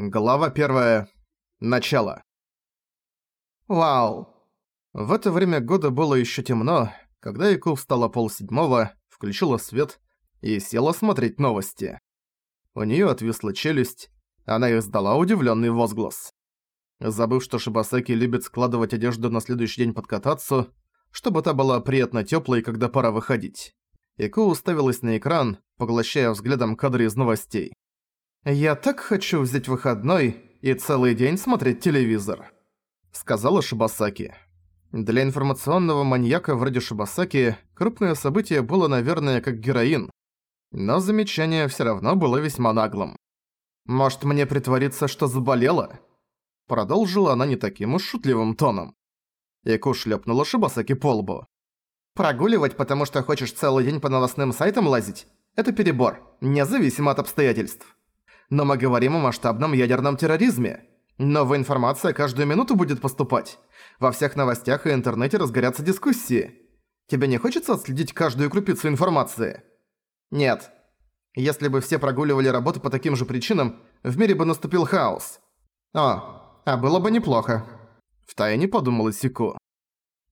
Глава 1. Начало. Вау. В это время года было еще темно, когда Ику встала полседьмого, включила свет и села смотреть новости. У нее отвисла челюсть, она издала удивленный возглас. Забыв, что Шибасаки любит складывать одежду на следующий день под катацу, чтобы та была приятно теплой, когда пора выходить. Ику уставилась на экран, поглощая взглядом кадры из новостей. «Я так хочу взять выходной и целый день смотреть телевизор», — сказала Шибасаки. Для информационного маньяка вроде Шибасаки крупное событие было, наверное, как героин. Но замечание всё равно было весьма наглым. «Может, мне притвориться, что заболела?» Продолжила она не таким уж шутливым тоном. Ику шлёпнула Шибасаки по лбу. «Прогуливать, потому что хочешь целый день по новостным сайтам лазить? Это перебор, независимо от обстоятельств но мы говорим о масштабном ядерном терроризме. Новая информация каждую минуту будет поступать. Во всех новостях и интернете разгорятся дискуссии. Тебе не хочется отследить каждую крупицу информации? Нет. Если бы все прогуливали работу по таким же причинам, в мире бы наступил хаос. О, а было бы неплохо. Втайне подумала Сико.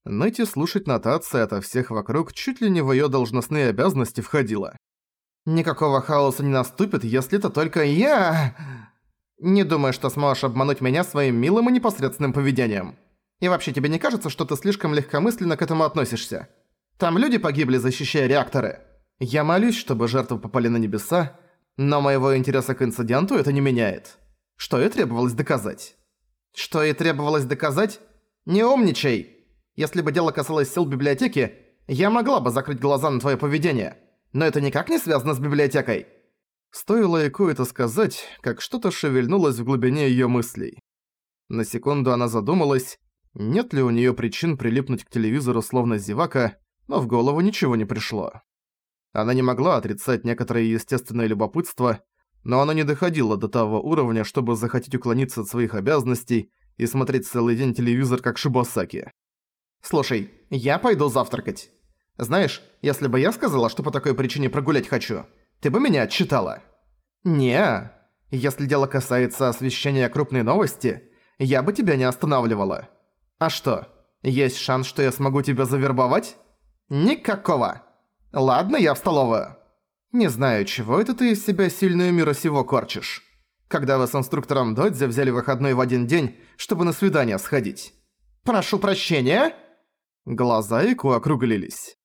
Ныть и слушать нотации ото всех вокруг чуть ли не в её должностные обязанности входило. Никакого хаоса не наступит, если это только я... Не думаю, что сможешь обмануть меня своим милым и непосредственным поведением. И вообще, тебе не кажется, что ты слишком легкомысленно к этому относишься? Там люди погибли, защищая реакторы. Я молюсь, чтобы жертвы попали на небеса, но моего интереса к инциденту это не меняет. Что и требовалось доказать. Что и требовалось доказать? Не умничай! Если бы дело касалось сил библиотеки, я могла бы закрыть глаза на твое поведение. Но это никак не связано с библиотекой. Стоило Ику это сказать, как что-то шевельнулось в глубине её мыслей. На секунду она задумалась, нет ли у неё причин прилипнуть к телевизору словно зевака, но в голову ничего не пришло. Она не могла отрицать некоторое естественное любопытство, но оно не доходило до того уровня, чтобы захотеть уклониться от своих обязанностей и смотреть целый день телевизор как Шибосаки. «Слушай, я пойду завтракать». Знаешь, если бы я сказала, что по такой причине прогулять хочу, ты бы меня отчитала. Не, если дело касается освещения крупной новости, я бы тебя не останавливала. А что, есть шанс, что я смогу тебя завербовать? Никакого. Ладно, я в столовую. Не знаю, чего это ты из себя сильную мира сего корчишь. Когда вы с инструктором Додзи взяли выходной в один день, чтобы на свидание сходить. Прошу прощения. Глаза Ику округлились.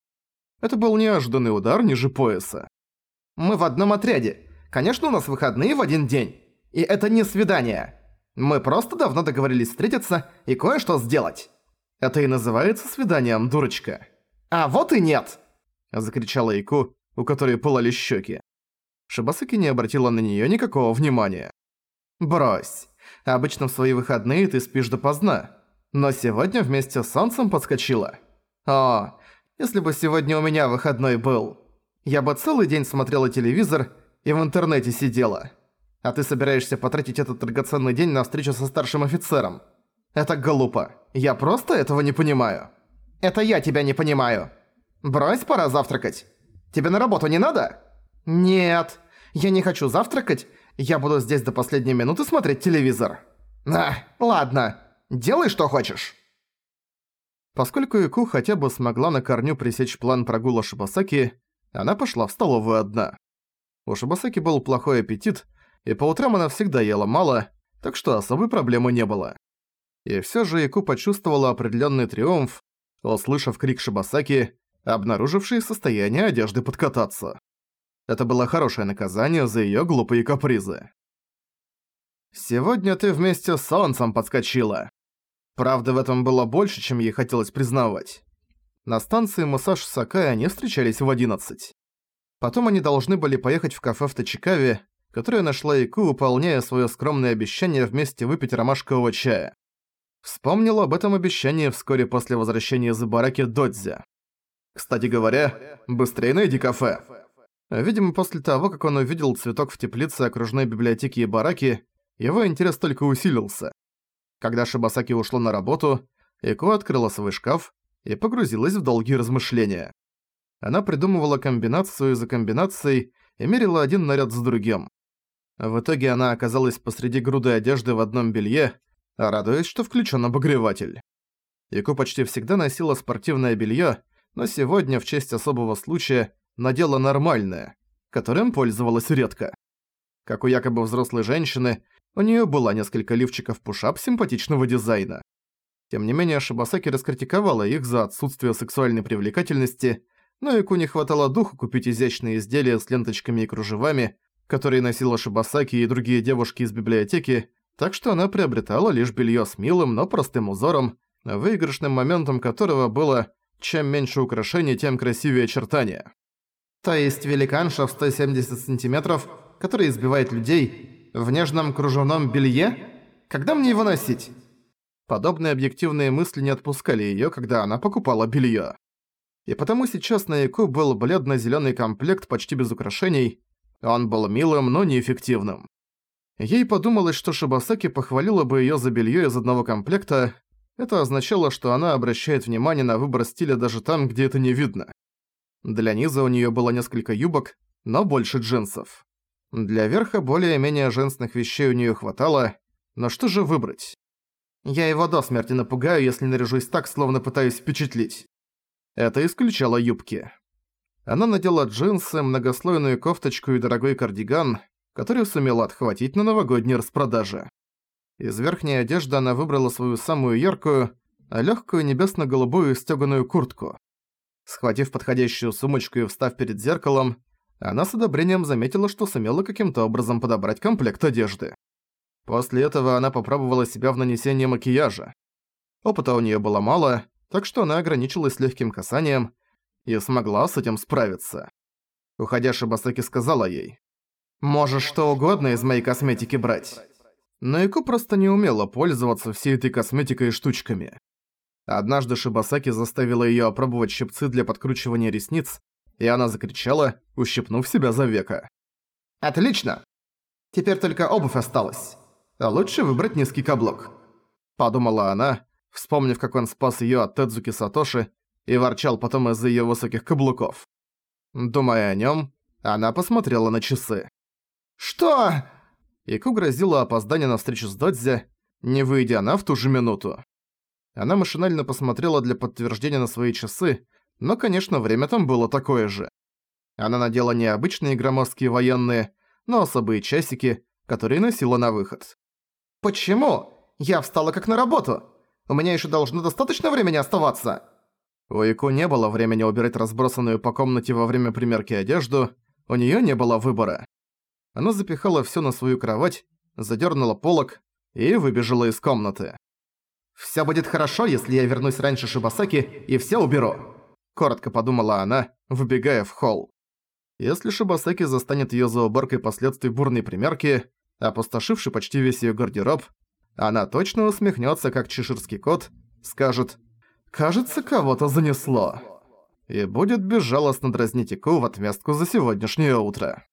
Это был неожиданный удар ниже пояса. «Мы в одном отряде. Конечно, у нас выходные в один день. И это не свидание. Мы просто давно договорились встретиться и кое-что сделать. Это и называется свиданием, дурочка». «А вот и нет!» – закричала Ику, у которой пылали щеки. Шибасаки не обратила на неё никакого внимания. «Брось. Обычно в свои выходные ты спишь допоздна. Но сегодня вместе с солнцем подскочила. О, если бы сегодня у меня выходной был. Я бы целый день смотрела телевизор и в интернете сидела. А ты собираешься потратить этот драгоценный день на встречу со старшим офицером. Это глупо. Я просто этого не понимаю. Это я тебя не понимаю. Брось, пора завтракать. Тебе на работу не надо? Нет. Я не хочу завтракать. Я буду здесь до последней минуты смотреть телевизор. А, ладно. Делай, что хочешь. Поскольку Ику хотя бы смогла на корню пресечь план прогула Шибасаки, она пошла в столовую одна. У Шибасаки был плохой аппетит, и по утрам она всегда ела мало, так что особой проблемы не было. И всё же Ику почувствовала определённый триумф, услышав крик Шибасаки, обнаруживший состояние одежды подкататься. Это было хорошее наказание за её глупые капризы. «Сегодня ты вместе с солнцем подскочила», Правда, в этом было больше, чем ей хотелось признавать. На станции Мусаш Сакай они встречались в 11. Потом они должны были поехать в кафе в Тачикаве, которое нашла Ику, выполняя свое скромное обещание вместе выпить ромашкового чая. Вспомнил об этом обещании вскоре после возвращения из Бараки Додзя. Кстати говоря, быстрее найди кафе. Видимо, после того, как он увидел цветок в теплице окружной библиотеки Бараки, его интерес только усилился. Когда Шибасаки ушла на работу, Эко открыла свой шкаф и погрузилась в долгие размышления. Она придумывала комбинацию за комбинацией и мерила один наряд за другим. В итоге она оказалась посреди груды одежды в одном белье, радуясь, что включен обогреватель. Ику почти всегда носила спортивное белье, но сегодня, в честь особого случая, надела нормальное, которым пользовалась редко. Как у якобы взрослой женщины, у нее было несколько лифчиков пушап симпатичного дизайна. Тем не менее, Шибасаки раскритиковала их за отсутствие сексуальной привлекательности, но Ику не хватало духу купить изящные изделия с ленточками и кружевами, которые носила Шибасаки и другие девушки из библиотеки, так что она приобретала лишь белье с милым, но простым узором, выигрышным моментом которого было «чем меньше украшений, тем красивее очертания». То есть великанша в 170 сантиметров, который избивает людей, в нежном кружевном белье? Когда мне его носить? Подобные объективные мысли не отпускали её, когда она покупала белье. И потому сейчас на Яку был бледно-зелёный комплект почти без украшений. Он был милым, но неэффективным. Ей подумалось, что Шибасаки похвалила бы её за белье из одного комплекта. Это означало, что она обращает внимание на выбор стиля даже там, где это не видно. Для низа у неё было несколько юбок, но больше джинсов. Для верха более-менее женственных вещей у неё хватало, но что же выбрать? Я его до смерти напугаю, если наряжусь так, словно пытаюсь впечатлить. Это исключало юбки. Она надела джинсы, многослойную кофточку и дорогой кардиган, который сумела отхватить на новогодней распродаже. Из верхней одежды она выбрала свою самую яркую, а легкую небесно-голубую стёганую куртку. Схватив подходящую сумочку и встав перед зеркалом, она с одобрением заметила, что сумела каким-то образом подобрать комплект одежды. После этого она попробовала себя в нанесении макияжа. Опыта у неё было мало, так что она ограничилась легким касанием и смогла с этим справиться. Уходя, Шибасаки сказала ей, «Можешь что угодно из моей косметики брать». Но Ику просто не умела пользоваться всей этой косметикой и штучками. Однажды Шибасаки заставила её опробовать щипцы для подкручивания ресниц, и она закричала, ущипнув себя за веко. «Отлично! Теперь только обувь осталась. А лучше выбрать низкий каблук», — подумала она, вспомнив, как он спас её от Тедзуки Сатоши и ворчал потом из-за её высоких каблуков. Думая о нём, она посмотрела на часы. «Что?» Ику грозила опоздание на встречу с Додзи, не выйдя она в ту же минуту. Она машинально посмотрела для подтверждения на свои часы, но, конечно, время там было такое же. Она надела не обычные громоздкие военные, но особые часики, которые носила на выход. «Почему? Я встала как на работу. У меня ещё должно достаточно времени оставаться». У Ику не было времени убирать разбросанную по комнате во время примерки одежду, у неё не было выбора. Она запихала всё на свою кровать, задёрнула полог и выбежала из комнаты. «Всё будет хорошо, если я вернусь раньше Шибасаки и всё уберу», – коротко подумала она, выбегая в холл. Если Шибасаки застанет её за уборкой последствий бурной примерки, опустошивший почти весь её гардероб, она точно усмехнётся, как чеширский кот, скажет «Кажется, кого-то занесло» и будет безжалостно дразнить Ику в отместку за сегодняшнее утро.